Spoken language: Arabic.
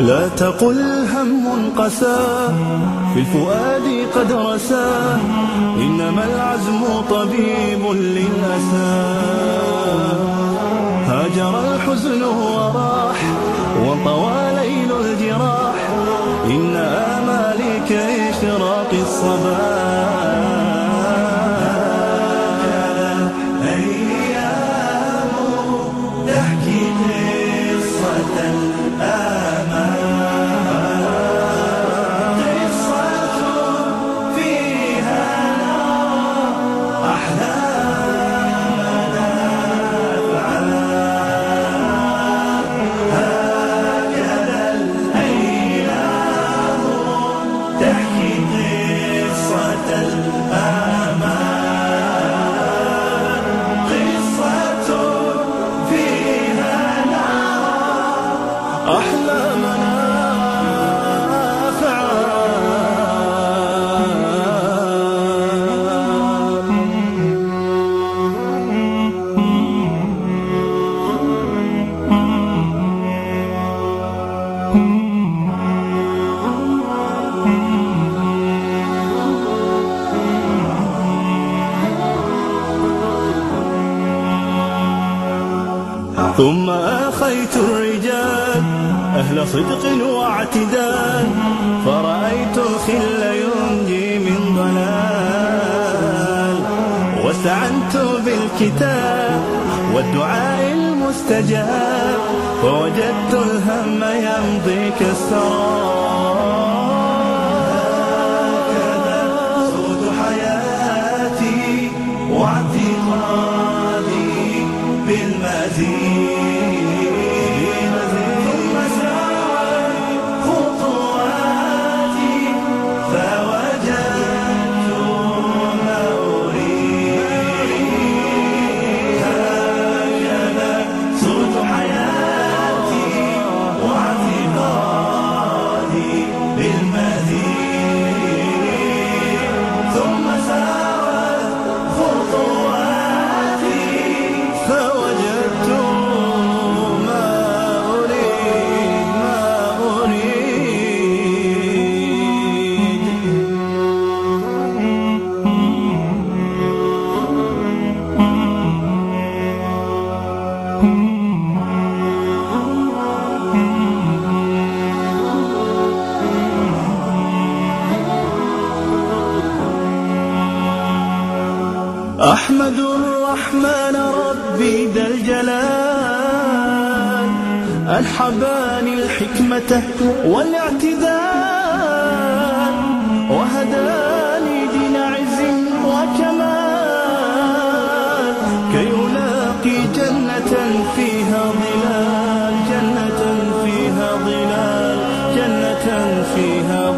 لا تقل هم قسى في الفؤاد قد رسى إنما العزم طبيب للأسى هاجر الحزن وراح وطوى ليل الجراح إن آمالي كإشراق الصباح ثم آخيت الرجال أهل صدق واعتدال فرأيت الخل ينجي من ضلال. واستعنت بالكتاب والدعاء المستجاب فوجدت الهم يمضي كالسراب. أحمد الرحمن ربي ذا الجلال ألحباني الحكمة والاعتدال وهداني دين عز وكمال كي ألاقي جنة فيها ظلال جنة فيها ظلال جنة فيها